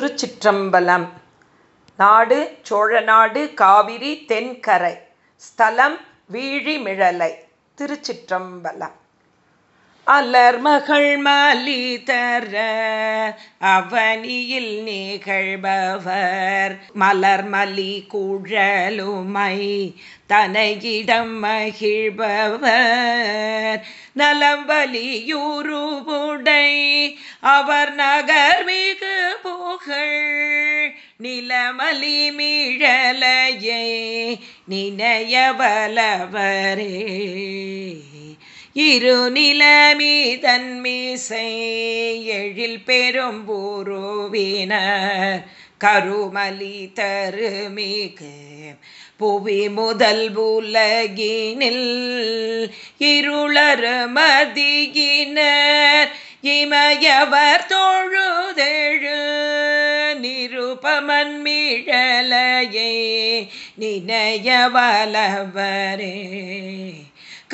திருச்சிற்றம்பலம். நாடு சோழநாடு காவிரி தென்கரை. ஸ்தலம் வீழிமிழலை. திருச்சிற்றம்பலம். அலர்மகள் மலிதர அவனியில் நிகழ்பவர். மலர்மலி குழலுமை தனையிடம் மகிழ்பவர். நலம்பலியுருவுடை அவர் நகர் மிகு புகழ். நிலமலி மிழலையை நினையவலவரே. இரு நிலமீதன் எழில் பெரும் பூரோவினர் கருமலி தருமிகு. புவி முதல் உலகினில் இருளர் மதியினர் இமயவர் தொழுதெழு. நிருபமன் மிழலையே நினையவலவரே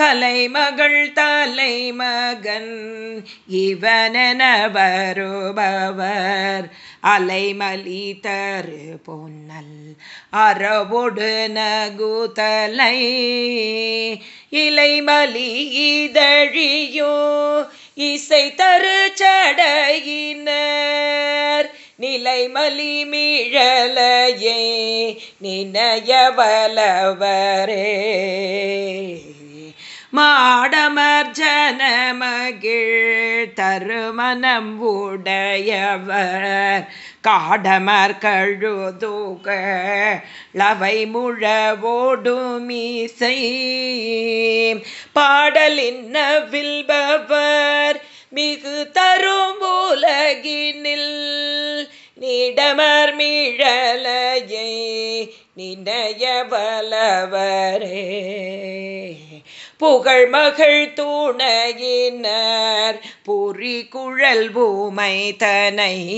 கலைமகள் தலைமகன் இவனென வருபவர் அலைமலி தரு பொன்னல் அறவொடு நகுதலை. இலைமலி இதழியோ இசை தரு சடையினர். நிலைமலி மிழலையே நினையவலவரே. ஜனமகிழ் தருமணம் உடையவர். காடமர் கழுதுக லவை முழவோடுமீசை பாடலின் வில்பவர் மிகு தரும் உலகினில். நீடமர் மீழலையை நினைய நினையவலவரே புகழ் மகள் தூணையினர். புரி குழல் பூமை தனை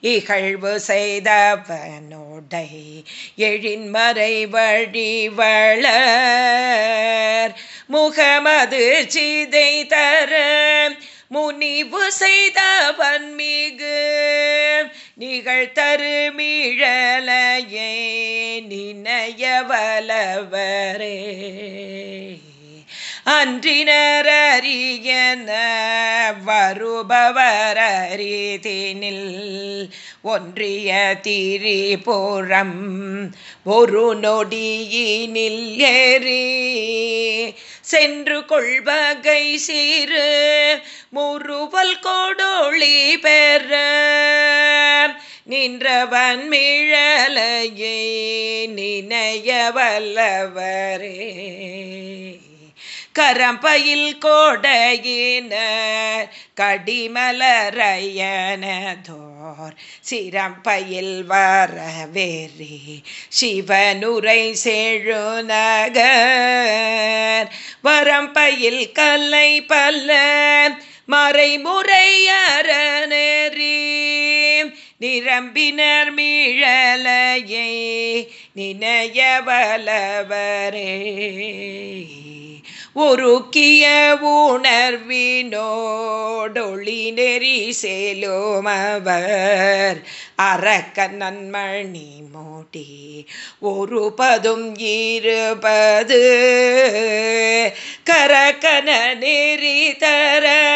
இகழ்வு செய்தவனோடை எழின்மறை வழி வளர். முகமது சிதை தர முனிவு செய்தவன் மிகு. நிகழ்த்தரு மிழலையே நினையவலவரே அன்றினரறியன வருபவர் அரிதினில் ஒன்றிய திரிபுறம் ஒரு நொடியினில் ஏறி சென்று கொள்வகை சீரு முருவல் கொடொளி பெற நின்றவன் மிழலையே நினைய வல்லவரே. கரம்பையில் கோடையினர் கடிமலரையனதோர் சிரம்பையில் வரவேறி சிவனுரை சேழு நகர் வரம்பையில் கல்லை பல்ல மறைமுறையறநெறி நிரம்பினர் மிழலையே நினையவலவரே ஒருக்கிய உணர்வினோடொளி நெறி சேலோமவர் அறக்க நன்மணி மோடி ஒரு பதும் இருபது. கரக்கன நெறி தர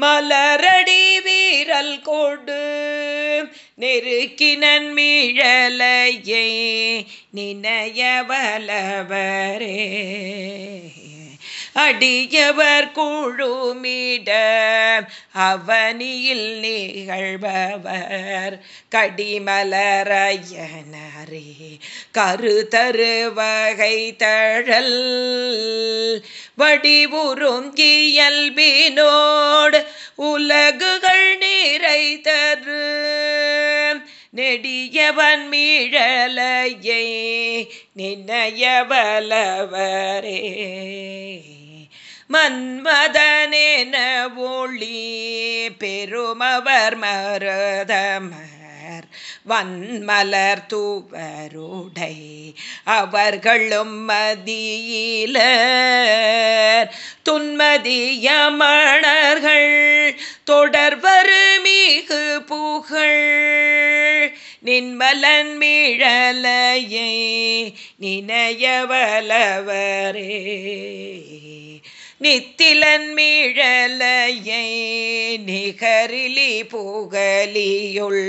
மலரடி வீரல் கொடு. நெருக்கினன் மிழலையே நினையவலவரே. அடியவர் குழுமிட அவனியில் நிகழ்பவர். கடிமலரையனரே கருதரு வகை தழல். வடிவுறும் இயல்பினோடு உலகுகள் நீரை தரு. நெடியவன் மீழலையே நினையவலவரே. மன்மதனேன ஒளி பெருமவர் மருதமர் வன்மலர் தூவருடை அவர்களும் மதியில துன்மதியமணர்கள் தொடர்வரு மிகு புகழ். நின்மலன் மிழலையை நினையவலவரே. நித்திலன் மிழலையை நிகரிலி புகலியுள்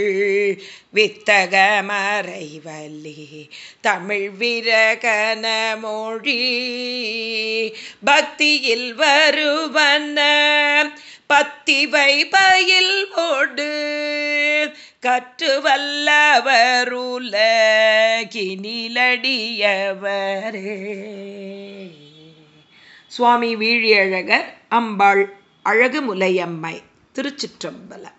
வித்தகமறைவலி தமிழ் விரகன மொழி பக்தியில் வருவன பத்திவை பயில் ஓடு கற்று வல்லவருல கினிலடியவரே சுவாமி வீழியழகர் அம்பாள் அழகு முலையம்மை திருச்சிற்றம்பலம்.